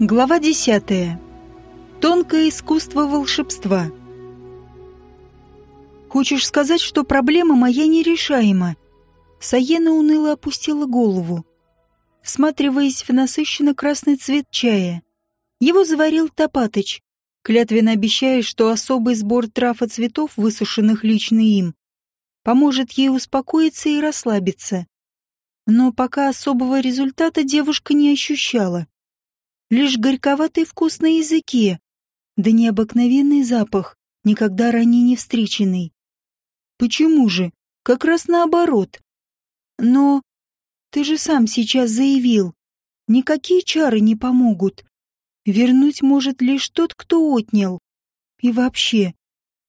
Глава 10. Тонкое искусство волшебства. Хочешь сказать, что проблема моя нерешаема? Саена уныло опустила голову, всматриваясь в насыщенно красный цвет чая. Его заварил Топатыч, клятвенно обещая, что особый сбор трав и цветов, высушенных лично им, поможет ей успокоиться и расслабиться. Но пока особого результата девушка не ощущала лишь горьковатый вкус на языке, да необыкновенный запах, никогда ранее не встреченный. Почему же? Как раз наоборот. Но ты же сам сейчас заявил, никакие чары не помогут. Вернуть может лишь тот, кто отнял. И вообще,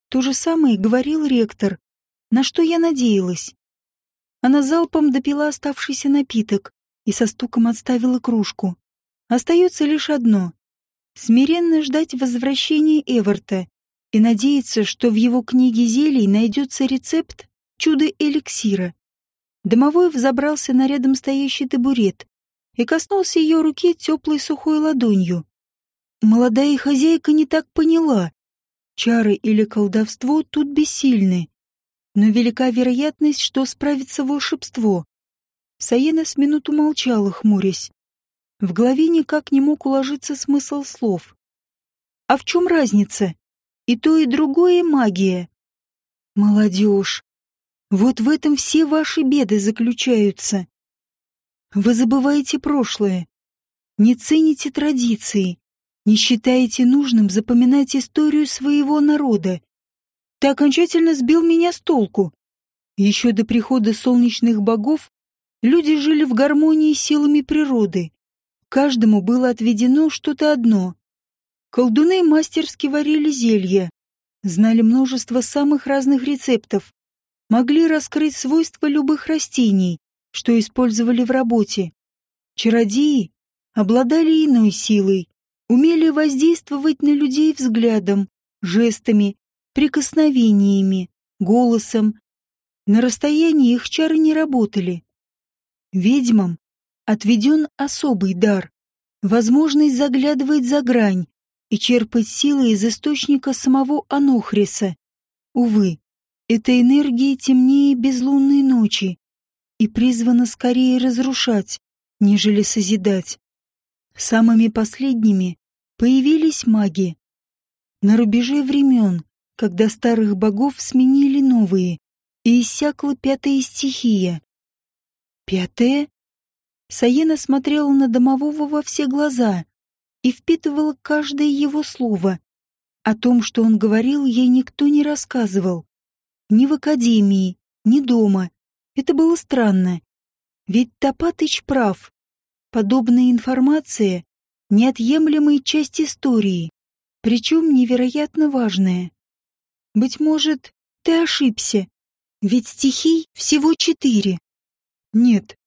то же самое говорил ректор, на что я надеялась. Она залпом допила оставшийся напиток и со стуком отставила кружку. Остается лишь одно — смиренно ждать возвращения Эверта и надеяться, что в его книге зелий найдется рецепт чуда-эликсира. Домовой взобрался на рядом стоящий табурет и коснулся ее руки теплой сухой ладонью. Молодая хозяйка не так поняла. Чары или колдовство тут бессильны. Но велика вероятность, что справится волшебство. Саена с минуту молчала, хмурясь. В голове никак не мог уложиться смысл слов. А в чем разница? И то, и другое магия. Молодежь. Вот в этом все ваши беды заключаются. Вы забываете прошлое, не цените традиции, не считаете нужным запоминать историю своего народа. Ты окончательно сбил меня с толку. Еще до прихода солнечных богов люди жили в гармонии с силами природы. Каждому было отведено что-то одно. Колдуны мастерски варили зелья, знали множество самых разных рецептов, могли раскрыть свойства любых растений, что использовали в работе. Чародеи обладали иной силой, умели воздействовать на людей взглядом, жестами, прикосновениями, голосом. На расстоянии их чары не работали. Ведьмам отведен особый дар, возможность заглядывать за грань и черпать силы из источника самого Анохриса. Увы, эта энергия темнее безлунной ночи и призвана скорее разрушать, нежели созидать. Самыми последними появились маги. На рубеже времен, когда старых богов сменили новые, и иссякла пятая стихия. Пятая? Саена смотрела на домового во все глаза и впитывала каждое его слово. О том, что он говорил, ей никто не рассказывал. Ни в академии, ни дома. Это было странно. Ведь Топатыч прав. Подобная информация — неотъемлемая часть истории, причем невероятно важная. Быть может, ты ошибся, ведь стихий всего четыре. Нет,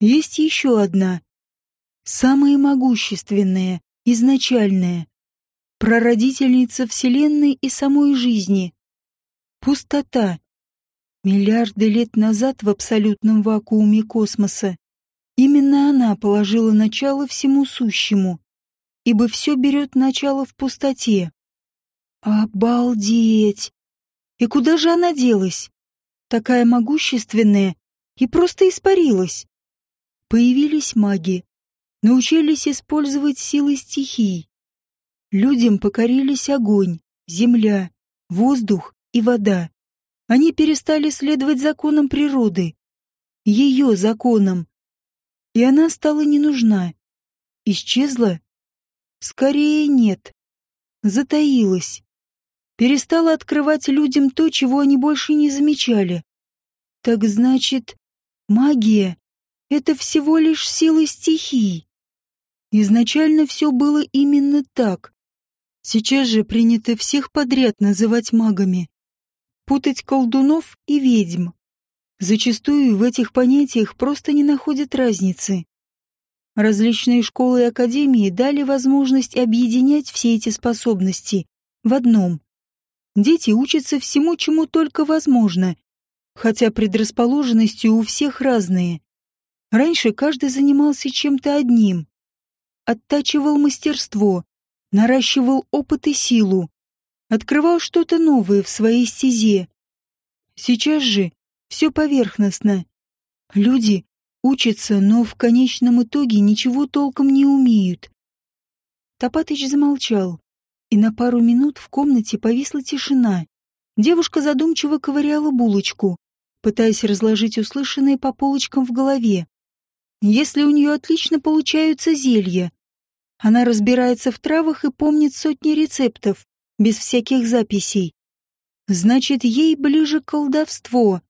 есть еще одна. Самая могущественная, изначальная. Прародительница Вселенной и самой жизни. Пустота. Миллиарды лет назад в абсолютном вакууме космоса именно она положила начало всему сущему, ибо все берет начало в пустоте. Обалдеть! И куда же она делась? Такая могущественная и просто испарилась. Появились маги, научились использовать силы стихий. Людям покорились огонь, земля, воздух и вода. Они перестали следовать законам природы, ее законам. И она стала не нужна. Исчезла? Скорее нет. Затаилась. Перестала открывать людям то, чего они больше не замечали. Так значит, магия это всего лишь сила стихий. Изначально все было именно так. Сейчас же принято всех подряд называть магами. Путать колдунов и ведьм. Зачастую в этих понятиях просто не находят разницы. Различные школы и академии дали возможность объединять все эти способности в одном. Дети учатся всему, чему только возможно, хотя предрасположенности у всех разные. Раньше каждый занимался чем-то одним. оттачивал мастерство, наращивал опыт и силу, открывал что-то новое в своей стезе. Сейчас же все поверхностно. Люди учатся, но в конечном итоге ничего толком не умеют. Топатыч замолчал, и на пару минут в комнате повисла тишина. Девушка задумчиво ковыряла булочку, пытаясь разложить услышанное по полочкам в голове. Если у нее отлично получаются зелья, она разбирается в травах и помнит сотни рецептов, без всяких записей. Значит, ей ближе колдовство.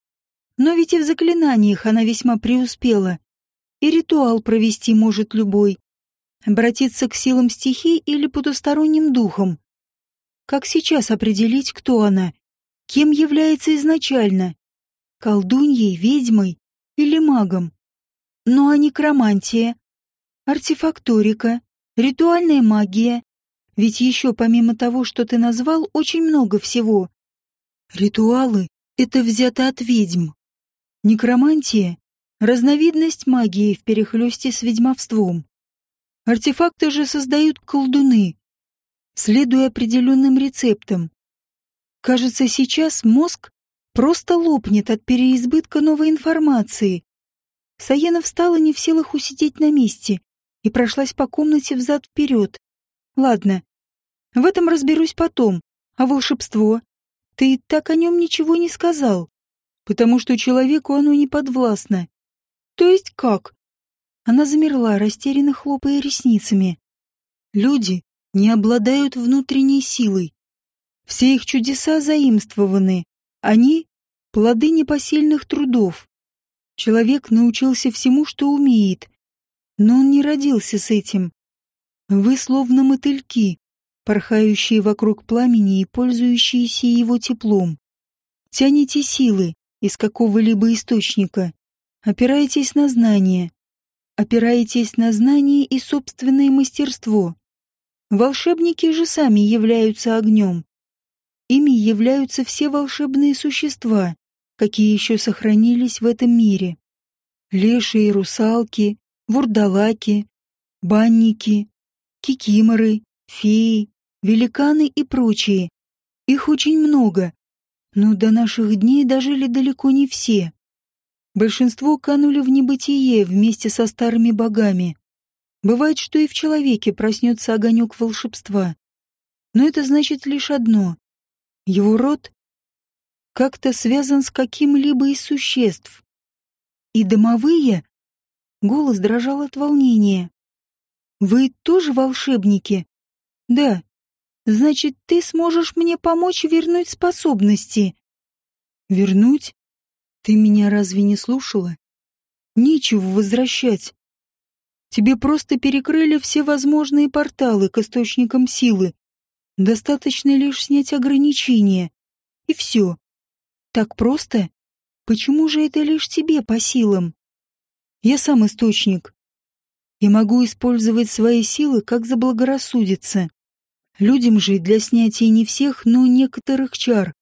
Но ведь и в заклинаниях она весьма преуспела. И ритуал провести может любой. Обратиться к силам стихий или потусторонним духам. Как сейчас определить, кто она? Кем является изначально? Колдуньей, ведьмой или магом? Ну а некромантия, артефакторика, ритуальная магия, ведь еще помимо того, что ты назвал, очень много всего. Ритуалы — это взято от ведьм. Некромантия — разновидность магии в перехлёсте с ведьмовством. Артефакты же создают колдуны, следуя определенным рецептам. Кажется, сейчас мозг просто лопнет от переизбытка новой информации. Саена встала не в силах усидеть на месте и прошлась по комнате взад-вперед. Ладно, в этом разберусь потом. А волшебство? Ты так о нем ничего не сказал. Потому что человеку оно не подвластно. То есть как? Она замерла, растерянно хлопая ресницами. Люди не обладают внутренней силой. Все их чудеса заимствованы. Они — плоды непосильных трудов. Человек научился всему, что умеет, но он не родился с этим. Вы словно мотыльки, порхающие вокруг пламени и пользующиеся его теплом. Тяните силы из какого-либо источника, опираетесь на знания, опираетесь на знания и собственное мастерство. Волшебники же сами являются огнем. Ими являются все волшебные существа, какие еще сохранились в этом мире. Лешие, русалки, вурдалаки, банники, кикиморы, феи, великаны и прочие. Их очень много, но до наших дней дожили далеко не все. Большинство канули в небытие вместе со старыми богами. Бывает, что и в человеке проснется огонек волшебства. Но это значит лишь одно. Его род как-то связан с каким-либо из существ. И домовые... Голос дрожал от волнения. «Вы тоже волшебники?» «Да», Значит, ты сможешь мне помочь вернуть способности. Вернуть? Ты меня разве не слушала? Нечего возвращать. Тебе просто перекрыли все возможные порталы к источникам силы. Достаточно лишь снять ограничения. И все. Так просто? Почему же это лишь тебе по силам? Я сам источник. Я могу использовать свои силы, как заблагорассудится. Людям же для снятия не всех, но некоторых чар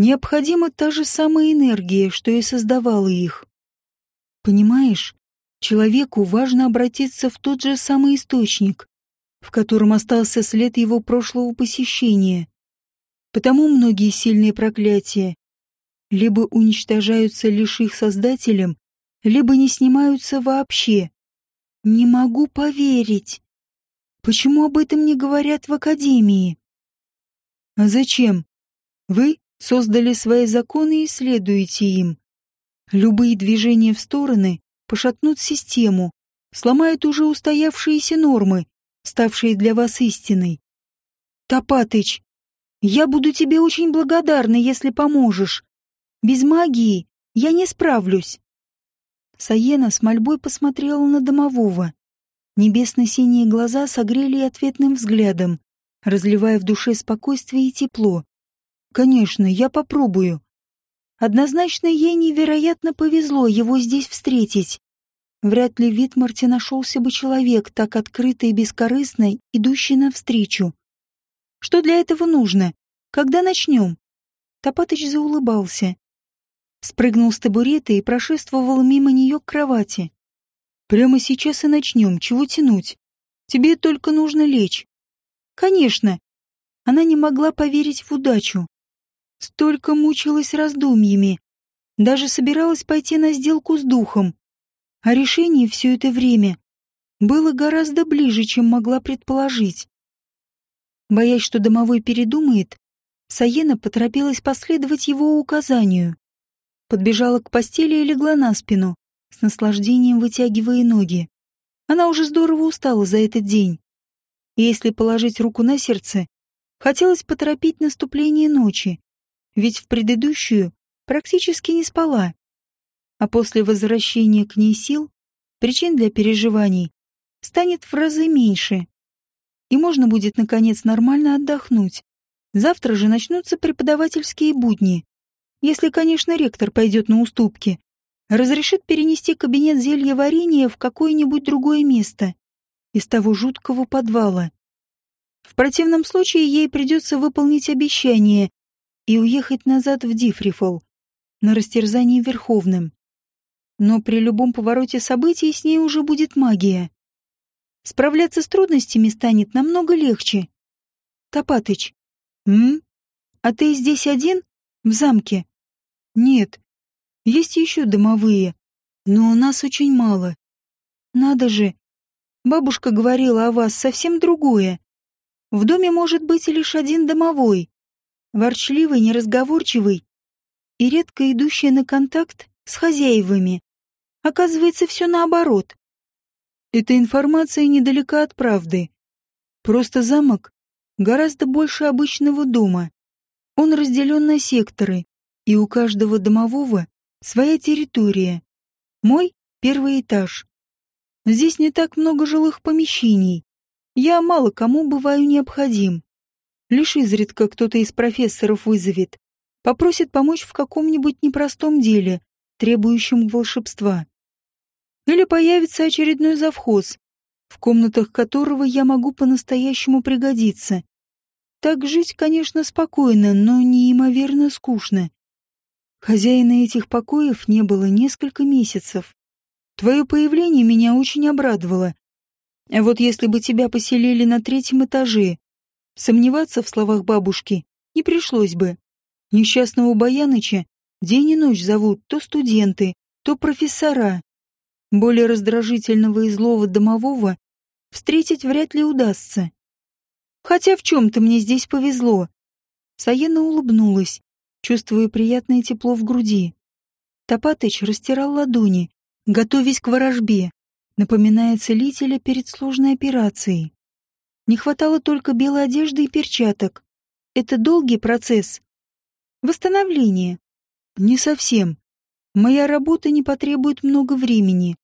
необходима та же самая энергия, что и создавала их. Понимаешь, человеку важно обратиться в тот же самый источник, в котором остался след его прошлого посещения. Потому многие сильные проклятия либо уничтожаются лишь их создателем, либо не снимаются вообще. Не могу поверить. Почему об этом не говорят в академии? А зачем? Вы создали свои законы и следуете им. Любые движения в стороны пошатнут систему, сломают уже устоявшиеся нормы, ставшие для вас истиной. Топатыч, я буду тебе очень благодарна, если поможешь. Без магии я не справлюсь. Саена с мольбой посмотрела на домового. Небесно-синие глаза согрели ответным взглядом, разливая в душе спокойствие и тепло. «Конечно, я попробую». Однозначно ей невероятно повезло его здесь встретить. Вряд ли Витмарте нашелся бы человек, так открыто и бескорыстно, идущий навстречу. «Что для этого нужно? Когда начнем?» Топатыч заулыбался. Спрыгнул с табурета и прошествовал мимо нее к кровати. Прямо сейчас и начнем, чего тянуть? Тебе только нужно лечь. Конечно. Она не могла поверить в удачу. Столько мучилась раздумьями. Даже собиралась пойти на сделку с духом. А решение все это время было гораздо ближе, чем могла предположить. Боясь, что домовой передумает, Саена поторопилась последовать его указанию. Подбежала к постели и легла на спину, с наслаждением вытягивая ноги. Она уже здорово устала за этот день. И если положить руку на сердце, хотелось поторопить наступление ночи, ведь в предыдущую практически не спала. А после возвращения к ней сил, причин для переживаний станет в разы меньше. И можно будет, наконец, нормально отдохнуть. Завтра же начнутся преподавательские будни. Если, конечно, ректор пойдет на уступки. Разрешит перенести кабинет зелья варенья в какое-нибудь другое место. Из того жуткого подвала. В противном случае ей придется выполнить обещание и уехать назад в Дифрифол, на растерзание Верховным. Но при любом повороте событий с ней уже будет магия. Справляться с трудностями станет намного легче. Топатыч, «М? А ты здесь один? В замке?» «Нет. Есть еще домовые, но у нас очень мало. Надо же. Бабушка говорила о вас совсем другое. В доме может быть лишь один домовой, ворчливый, неразговорчивый и редко идущий на контакт с хозяевами. Оказывается, все наоборот. Эта информация недалека от правды. Просто замок гораздо больше обычного дома. Он разделен на секторы, и у каждого домового своя территория. Мой — первый этаж. Здесь не так много жилых помещений. Я мало кому бываю необходим. Лишь изредка кто-то из профессоров вызовет, попросит помочь в каком-нибудь непростом деле, требующем волшебства. Или появится очередной завхоз, в комнатах которого я могу по-настоящему пригодиться. Так жить, конечно, спокойно, но неимоверно скучно. Хозяина этих покоев не было несколько месяцев. Твое появление меня очень обрадовало. А вот если бы тебя поселили на третьем этаже, сомневаться в словах бабушки не пришлось бы. Несчастного Баяныча день и ночь зовут то студенты, то профессора. Более раздражительного и злого домового встретить вряд ли удастся. Хотя в чем-то мне здесь повезло. Саена улыбнулась, чувствуя приятное тепло в груди. Топатыч растирал ладони, готовясь к ворожбе, напоминая целителя перед сложной операцией. Не хватало только белой одежды и перчаток. Это долгий процесс. Восстановление. Не совсем. Моя работа не потребует много времени.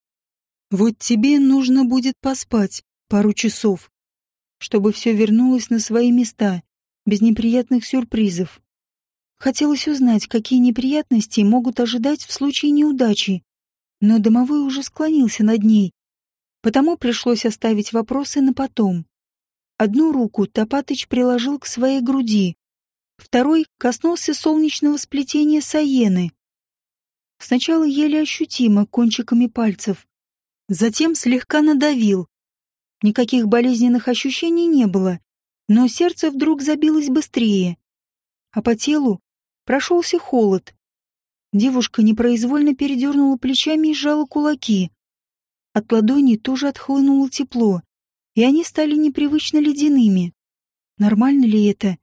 Вот тебе нужно будет поспать пару часов чтобы все вернулось на свои места, без неприятных сюрпризов. Хотелось узнать, какие неприятности могут ожидать в случае неудачи, но домовой уже склонился над ней, потому пришлось оставить вопросы на потом. Одну руку Топатыч приложил к своей груди, второй коснулся солнечного сплетения Саены. Сначала еле ощутимо кончиками пальцев, затем слегка надавил, Никаких болезненных ощущений не было, но сердце вдруг забилось быстрее, а по телу прошелся холод. Девушка непроизвольно передернула плечами и сжала кулаки. От ладони тоже отхлынуло тепло, и они стали непривычно ледяными. Нормально ли это?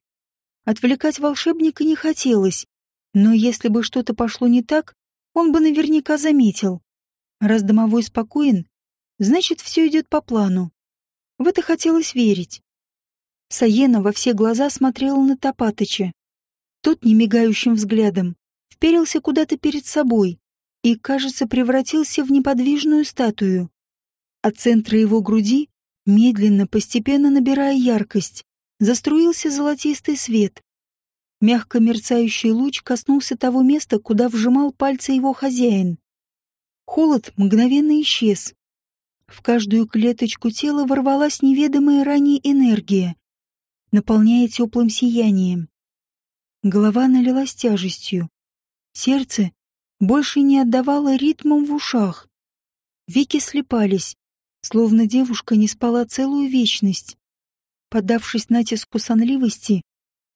Отвлекать волшебника не хотелось, но если бы что-то пошло не так, он бы наверняка заметил. Раз домовой спокоен, значит, все идет по плану. В это хотелось верить. Саена во все глаза смотрела на Топатыча. Тот, немигающим взглядом, вперился куда-то перед собой и, кажется, превратился в неподвижную статую. От центра его груди, медленно, постепенно набирая яркость, заструился золотистый свет. Мягко мерцающий луч коснулся того места, куда вжимал пальцы его хозяин. Холод мгновенно исчез, в каждую клеточку тела ворвалась неведомая ранее энергия, наполняя теплым сиянием. Голова налилась тяжестью. Сердце больше не отдавало ритмом в ушах. Веки слепались, словно девушка не спала целую вечность. Поддавшись натиску сонливости,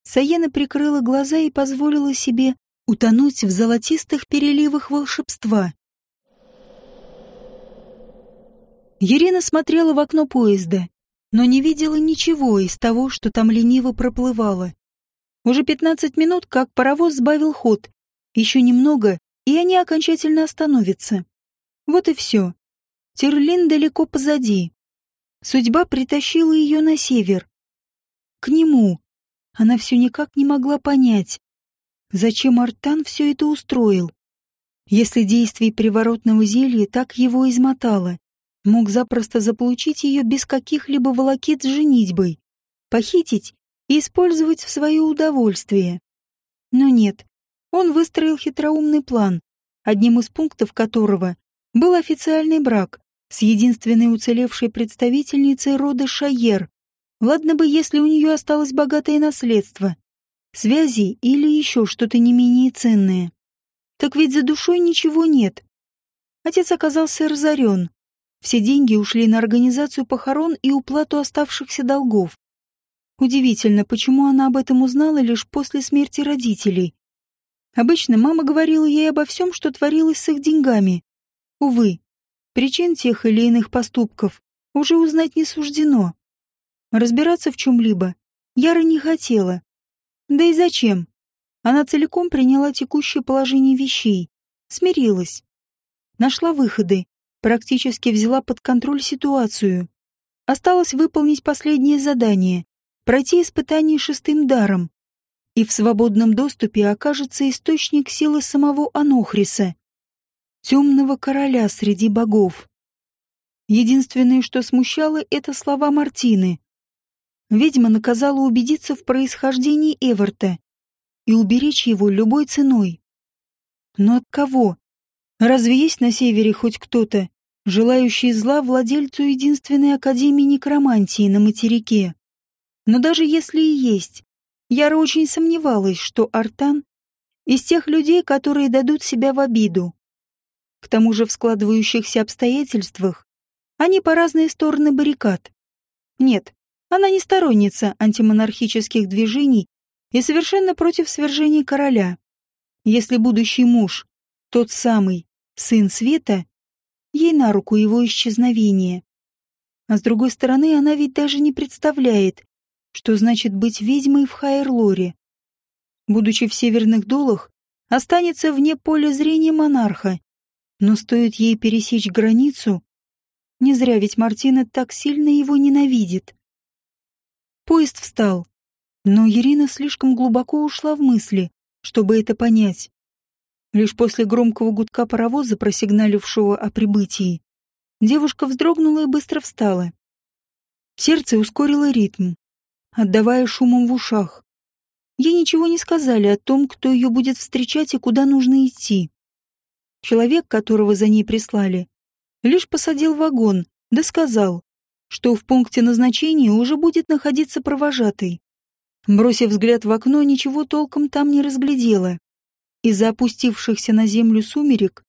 Саена прикрыла глаза и позволила себе утонуть в золотистых переливах волшебства. Ирина смотрела в окно поезда, но не видела ничего из того, что там лениво проплывало. Уже пятнадцать минут, как паровоз сбавил ход. Еще немного, и они окончательно остановятся. Вот и все. Терлин далеко позади. Судьба притащила ее на север. К нему. Она все никак не могла понять, зачем Артан все это устроил. Если действие приворотного зелья так его измотало, мог запросто заполучить ее без каких-либо волокит с женитьбой, похитить и использовать в свое удовольствие. Но нет, он выстроил хитроумный план, одним из пунктов которого был официальный брак с единственной уцелевшей представительницей рода Шайер. Ладно бы, если у нее осталось богатое наследство, связи или еще что-то не менее ценное. Так ведь за душой ничего нет. Отец оказался разорен, все деньги ушли на организацию похорон и уплату оставшихся долгов. Удивительно, почему она об этом узнала лишь после смерти родителей. Обычно мама говорила ей обо всем, что творилось с их деньгами. Увы, причин тех или иных поступков уже узнать не суждено. Разбираться в чем-либо Яра не хотела. Да и зачем? Она целиком приняла текущее положение вещей, смирилась. Нашла выходы, практически взяла под контроль ситуацию. Осталось выполнить последнее задание — пройти испытание шестым даром. И в свободном доступе окажется источник силы самого Анохриса, темного короля среди богов. Единственное, что смущало, это слова Мартины. Ведьма наказала убедиться в происхождении Эверта и уберечь его любой ценой. Но от кого? Разве есть на севере хоть кто-то, желающий зла владельцу единственной академии некромантии на материке? Но даже если и есть, Яра очень сомневалась, что Артан из тех людей, которые дадут себя в обиду. К тому же в складывающихся обстоятельствах они по разные стороны баррикад. Нет, она не сторонница антимонархических движений и совершенно против свержения короля. Если будущий муж, тот самый, сын Света, ей на руку его исчезновение. А с другой стороны, она ведь даже не представляет, что значит быть ведьмой в Хайерлоре. Будучи в северных долах, останется вне поля зрения монарха. Но стоит ей пересечь границу, не зря ведь Мартина так сильно его ненавидит. Поезд встал, но Ирина слишком глубоко ушла в мысли, чтобы это понять. Лишь после громкого гудка паровоза, просигналившего о прибытии, девушка вздрогнула и быстро встала. Сердце ускорило ритм, отдавая шумом в ушах. Ей ничего не сказали о том, кто ее будет встречать и куда нужно идти. Человек, которого за ней прислали, лишь посадил вагон, да сказал, что в пункте назначения уже будет находиться провожатый. Бросив взгляд в окно, ничего толком там не разглядела. Из-за опустившихся на землю сумерек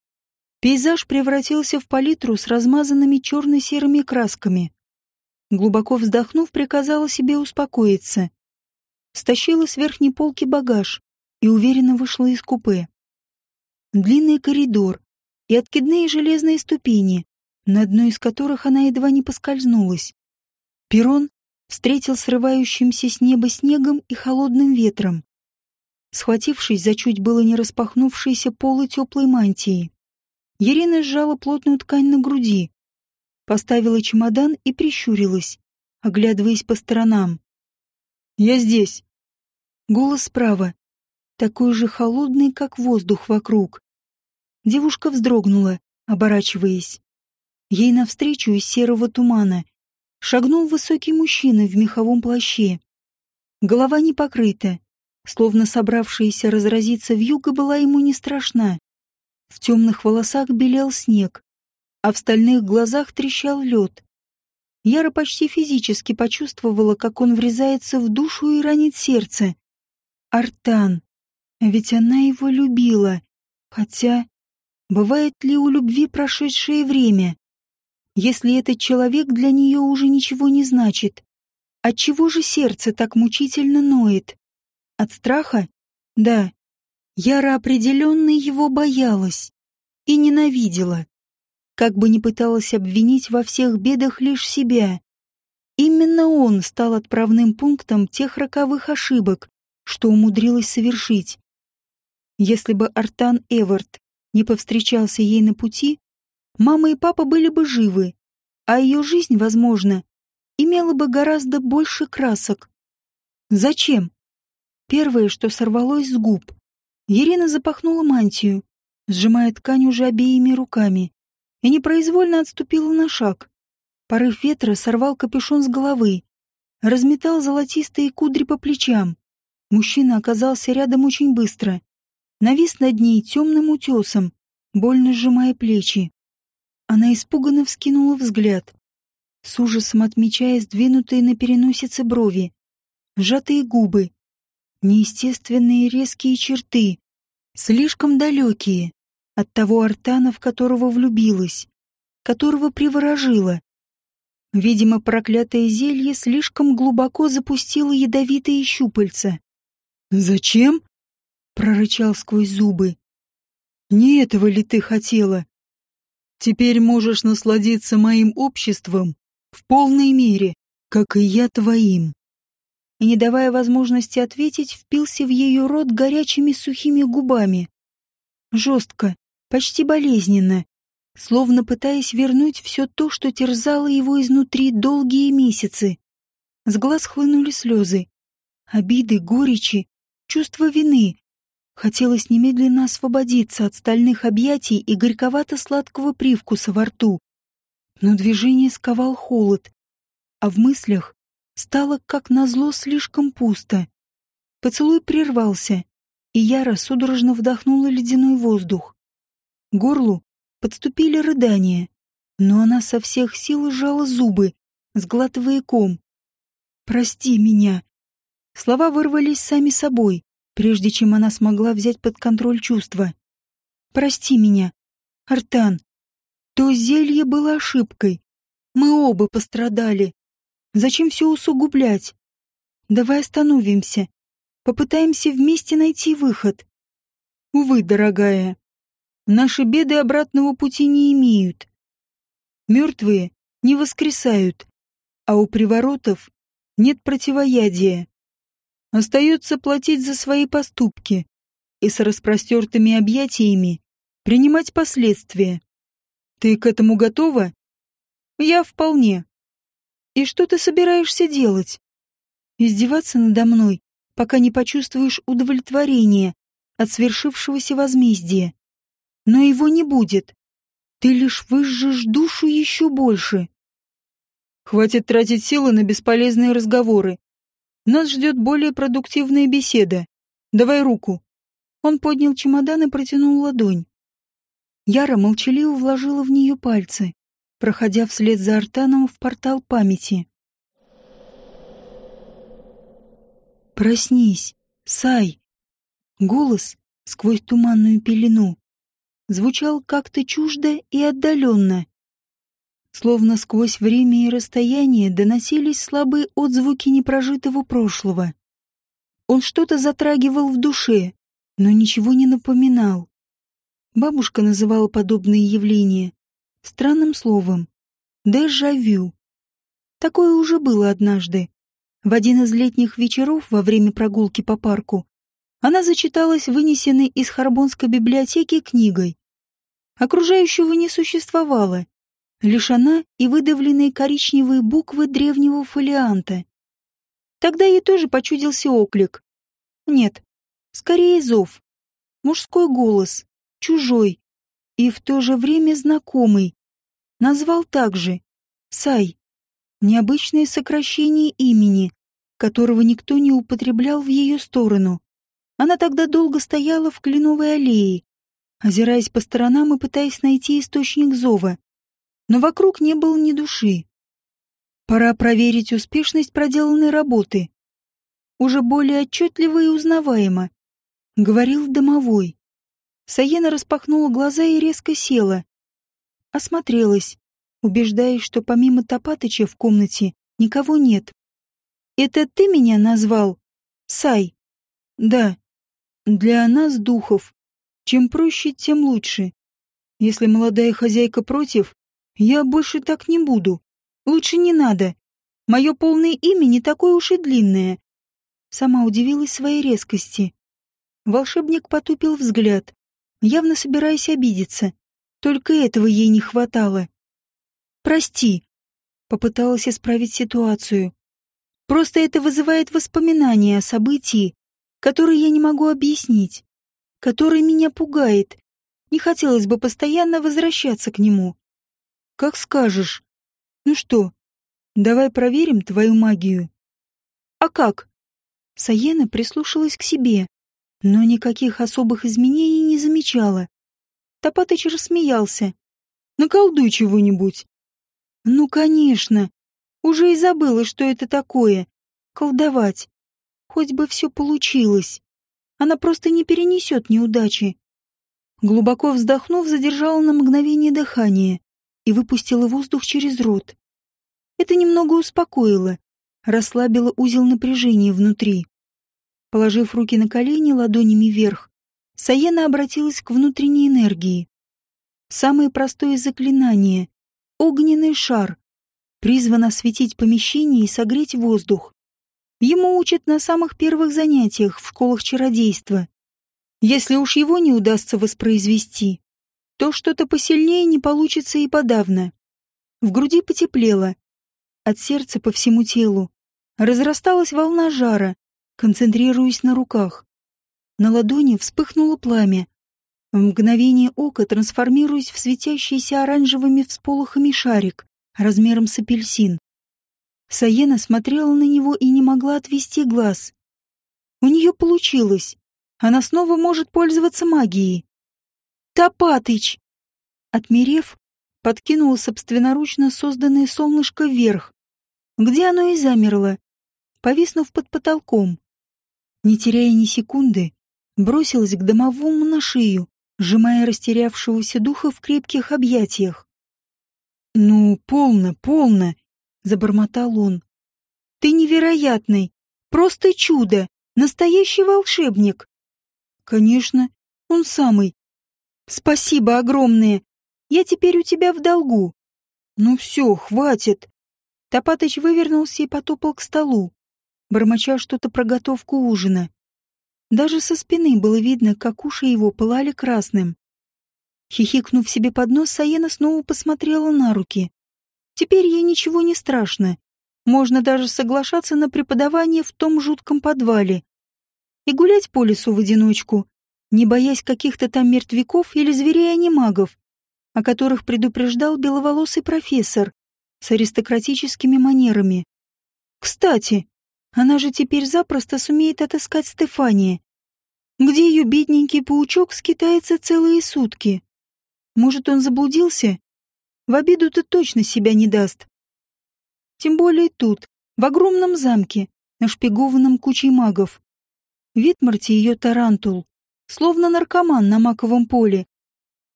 пейзаж превратился в палитру с размазанными черно-серыми красками. Глубоко вздохнув, приказала себе успокоиться. Стащила с верхней полки багаж и уверенно вышла из купе. Длинный коридор и откидные железные ступени, на одной из которых она едва не поскользнулась. Перрон встретил срывающимся с неба снегом и холодным ветром схватившись за чуть было не распахнувшиеся полы теплой мантии. Ирина сжала плотную ткань на груди, поставила чемодан и прищурилась, оглядываясь по сторонам. «Я здесь!» Голос справа, такой же холодный, как воздух вокруг. Девушка вздрогнула, оборачиваясь. Ей навстречу из серого тумана шагнул высокий мужчина в меховом плаще. Голова не покрыта, словно собравшаяся разразиться вьюга была ему не страшна. В темных волосах белел снег, а в стальных глазах трещал лед. Яра почти физически почувствовала, как он врезается в душу и ранит сердце. Артан. Ведь она его любила. Хотя, бывает ли у любви прошедшее время? если этот человек для нее уже ничего не значит? Отчего же сердце так мучительно ноет? От страха? Да. Яра определенно его боялась и ненавидела. Как бы ни пыталась обвинить во всех бедах лишь себя. Именно он стал отправным пунктом тех роковых ошибок, что умудрилась совершить. Если бы Артан Эвард не повстречался ей на пути, мама и папа были бы живы, а ее жизнь, возможно, имела бы гораздо больше красок. Зачем? Первое, что сорвалось с губ. Ирина запахнула мантию, сжимая ткань уже обеими руками, и непроизвольно отступила на шаг. Порыв ветра сорвал капюшон с головы, разметал золотистые кудри по плечам. Мужчина оказался рядом очень быстро. Навис над ней темным утесом, больно сжимая плечи. Она испуганно вскинула взгляд, с ужасом отмечая сдвинутые на переносице брови, сжатые губы, неестественные резкие черты, слишком далекие от того Артана, в которого влюбилась, которого приворожила. Видимо, проклятое зелье слишком глубоко запустило ядовитые щупальца. «Зачем?» — прорычал сквозь зубы. «Не этого ли ты хотела? Теперь можешь насладиться моим обществом в полной мере, как и я твоим». И, не давая возможности ответить, впился в ее рот горячими сухими губами. Жестко, почти болезненно, словно пытаясь вернуть все то, что терзало его изнутри долгие месяцы. С глаз хлынули слезы. Обиды, горечи, чувство вины. Хотелось немедленно освободиться от стальных объятий и горьковато-сладкого привкуса во рту. Но движение сковал холод, а в мыслях стало, как назло, слишком пусто. Поцелуй прервался, и Яра судорожно вдохнула ледяной воздух горлу подступили рыдания, но она со всех сил сжала зубы, сглатывая ком. «Прости меня!» Слова вырвались сами собой, прежде чем она смогла взять под контроль чувства. «Прости меня, Артан. То зелье было ошибкой. Мы оба пострадали. Зачем все усугублять? Давай остановимся. Попытаемся вместе найти выход. Увы, дорогая, Наши беды обратного пути не имеют. Мертвые не воскресают, а у приворотов нет противоядия. Остается платить за свои поступки и с распростертыми объятиями принимать последствия. Ты к этому готова? Я вполне. И что ты собираешься делать? Издеваться надо мной, пока не почувствуешь удовлетворения от свершившегося возмездия но его не будет. Ты лишь выжжешь душу еще больше. Хватит тратить силы на бесполезные разговоры. Нас ждет более продуктивная беседа. Давай руку. Он поднял чемодан и протянул ладонь. Яра молчаливо вложила в нее пальцы, проходя вслед за Артаном в портал памяти. «Проснись, Сай!» Голос сквозь туманную пелену звучал как-то чуждо и отдаленно. Словно сквозь время и расстояние доносились слабые отзвуки непрожитого прошлого. Он что-то затрагивал в душе, но ничего не напоминал. Бабушка называла подобные явления странным словом «дежавю». Такое уже было однажды. В один из летних вечеров во время прогулки по парку она зачиталась вынесенной из Харбонской библиотеки книгой. Окружающего не существовало. Лишь она и выдавленные коричневые буквы древнего фолианта. Тогда ей тоже почудился оклик. Нет, скорее зов. Мужской голос, чужой и в то же время знакомый. Назвал также Сай. Необычное сокращение имени, которого никто не употреблял в ее сторону. Она тогда долго стояла в кленовой аллее, озираясь по сторонам и пытаясь найти источник зова. Но вокруг не было ни души. Пора проверить успешность проделанной работы. Уже более отчетливо и узнаваемо. Говорил домовой. Саена распахнула глаза и резко села. Осмотрелась. убеждаясь, что помимо Топатыча в комнате никого нет. «Это ты меня назвал? Сай?» «Да. Для нас, духов, чем проще, тем лучше. Если молодая хозяйка против, я больше так не буду. Лучше не надо. Мое полное имя не такое уж и длинное». Сама удивилась своей резкости. Волшебник потупил взгляд, явно собираясь обидеться. Только этого ей не хватало. «Прости», — попыталась исправить ситуацию. «Просто это вызывает воспоминания о событии, которые я не могу объяснить, которое меня пугает. Не хотелось бы постоянно возвращаться к нему». «Как скажешь. Ну что, давай проверим твою магию». «А как?» Саена прислушалась к себе, но никаких особых изменений не замечала. Топатыч рассмеялся. «Наколдуй чего-нибудь». «Ну, конечно. Уже и забыла, что это такое. Колдовать. Хоть бы все получилось. Она просто не перенесет неудачи». Глубоко вздохнув, задержала на мгновение дыхание и выпустила воздух через рот. Это немного успокоило, расслабило узел напряжения внутри. Положив руки на колени ладонями вверх, Саена обратилась к внутренней энергии. Самое простое заклинание — огненный шар, призван осветить помещение и согреть воздух. Ему учат на самых первых занятиях в школах чародейства. Если уж его не удастся воспроизвести, то что-то посильнее не получится и подавно. В груди потеплело. От сердца по всему телу разрасталась волна жара, концентрируясь на руках. На ладони вспыхнуло пламя. В мгновение ока трансформируясь в светящийся оранжевыми всполохами шарик размером с апельсин. Саена смотрела на него и не могла отвести глаз. У нее получилось. Она снова может пользоваться магией. «Топатыч!» Отмерев, подкинула собственноручно созданное солнышко вверх, где оно и замерло, повиснув под потолком не теряя ни секунды, бросилась к домовому на шею, сжимая растерявшегося духа в крепких объятиях. «Ну, полно, полно!» — забормотал он. «Ты невероятный! Просто чудо! Настоящий волшебник!» «Конечно, он самый. Спасибо огромное! Я теперь у тебя в долгу!» «Ну все, хватит!» Топатыч вывернулся и потопал к столу, бормоча что-то про готовку ужина. Даже со спины было видно, как уши его пылали красным. Хихикнув себе под нос, Саена снова посмотрела на руки. Теперь ей ничего не страшно. Можно даже соглашаться на преподавание в том жутком подвале. И гулять по лесу в одиночку, не боясь каких-то там мертвяков или зверей-анимагов, о которых предупреждал беловолосый профессор с аристократическими манерами. Кстати, она же теперь запросто сумеет отыскать Стефания. Где ее бедненький паучок скитается целые сутки? Может, он заблудился? В обиду-то точно себя не даст. Тем более тут, в огромном замке, нашпигованном кучей магов. Витморт и ее тарантул, словно наркоман на маковом поле.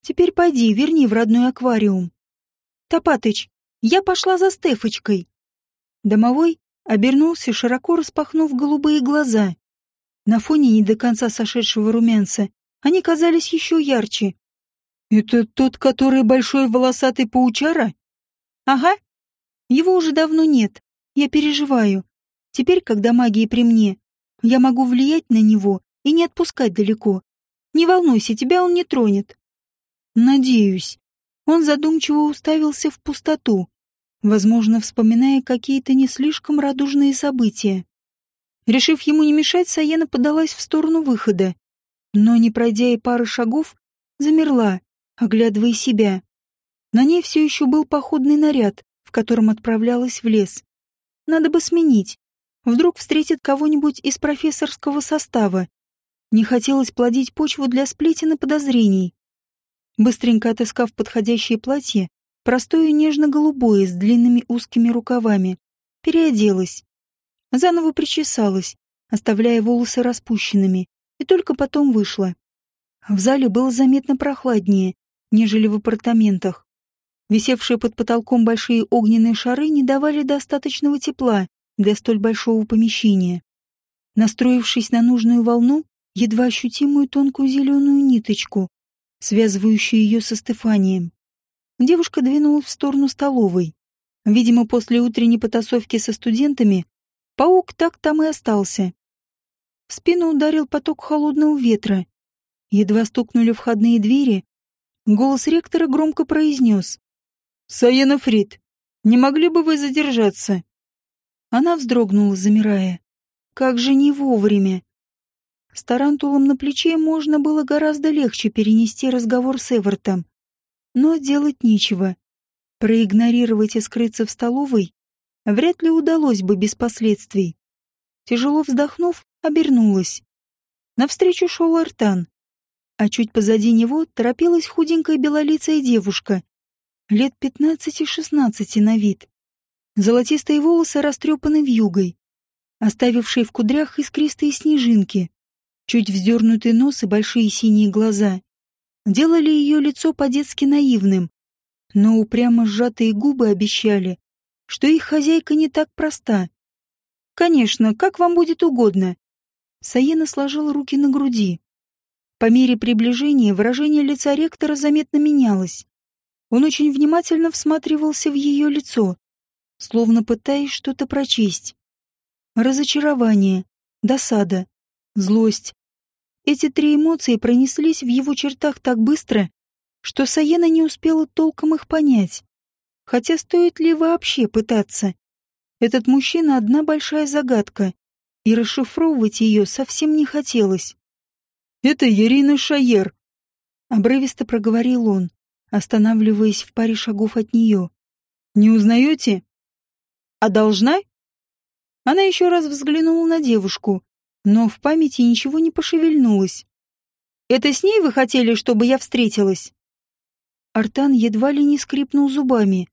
Теперь пойди, верни в родной аквариум. Топатыч, я пошла за Стефочкой. Домовой обернулся, широко распахнув голубые глаза. На фоне не до конца сошедшего румянца они казались еще ярче. «Это тот, который большой волосатый паучара?» «Ага. Его уже давно нет. Я переживаю. Теперь, когда магия при мне, я могу влиять на него и не отпускать далеко. Не волнуйся, тебя он не тронет». «Надеюсь». Он задумчиво уставился в пустоту, возможно, вспоминая какие-то не слишком радужные события. Решив ему не мешать, Саена подалась в сторону выхода, но, не пройдя и пары шагов, замерла, оглядывая себя. На ней все еще был походный наряд, в котором отправлялась в лес. Надо бы сменить. Вдруг встретит кого-нибудь из профессорского состава. Не хотелось плодить почву для сплетен и подозрений. Быстренько отыскав подходящее платье, простое нежно-голубое с длинными узкими рукавами. Переоделась. Заново причесалась, оставляя волосы распущенными, и только потом вышла. В зале было заметно прохладнее, нежели в апартаментах. Висевшие под потолком большие огненные шары не давали достаточного тепла для столь большого помещения. Настроившись на нужную волну, едва ощутимую тонкую зеленую ниточку, связывающую ее со Стефанием, девушка двинулась в сторону столовой. Видимо, после утренней потасовки со студентами паук так там и остался. В спину ударил поток холодного ветра. Едва стукнули входные двери, голос ректора громко произнес. «Саена Фрид, не могли бы вы задержаться?» Она вздрогнула, замирая. «Как же не вовремя!» С тарантулом на плече можно было гораздо легче перенести разговор с Эвертом. Но делать нечего. Проигнорировать и скрыться в столовой вряд ли удалось бы без последствий. Тяжело вздохнув, обернулась. Навстречу шел Артан, а чуть позади него торопилась худенькая белолицая девушка, лет пятнадцати-шестнадцати на вид. Золотистые волосы растрепаны вьюгой, оставившие в кудрях искристые снежинки. Чуть вздернутый нос и большие синие глаза делали ее лицо по-детски наивным, но упрямо сжатые губы обещали, что их хозяйка не так проста. «Конечно, как вам будет угодно». Саена сложила руки на груди. По мере приближения выражение лица ректора заметно менялось. Он очень внимательно всматривался в ее лицо, словно пытаясь что-то прочесть. Разочарование, досада, злость. Эти три эмоции пронеслись в его чертах так быстро, что Саена не успела толком их понять. Хотя стоит ли вообще пытаться? Этот мужчина — одна большая загадка, и расшифровывать ее совсем не хотелось. «Это Ирина Шаер», — обрывисто проговорил он, останавливаясь в паре шагов от нее. «Не узнаете?» «А должна?» Она еще раз взглянула на девушку, но в памяти ничего не пошевельнулось. «Это с ней вы хотели, чтобы я встретилась?» Артан едва ли не скрипнул зубами.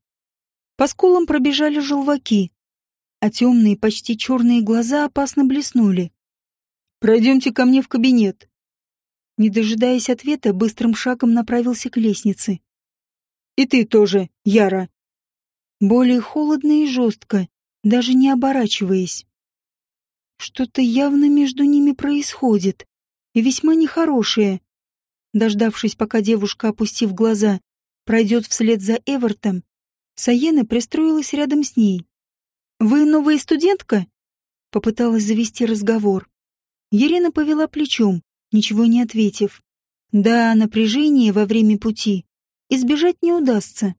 По скулам пробежали желваки, а темные, почти черные глаза опасно блеснули. «Пройдемте ко мне в кабинет». Не дожидаясь ответа, быстрым шагом направился к лестнице. «И ты тоже, Яра». Более холодно и жестко, даже не оборачиваясь. Что-то явно между ними происходит, и весьма нехорошее. Дождавшись, пока девушка, опустив глаза, пройдет вслед за Эвертом, Саена пристроилась рядом с ней. «Вы новая студентка?» Попыталась завести разговор. Елена повела плечом, ничего не ответив. Да, напряжение во время пути избежать не удастся.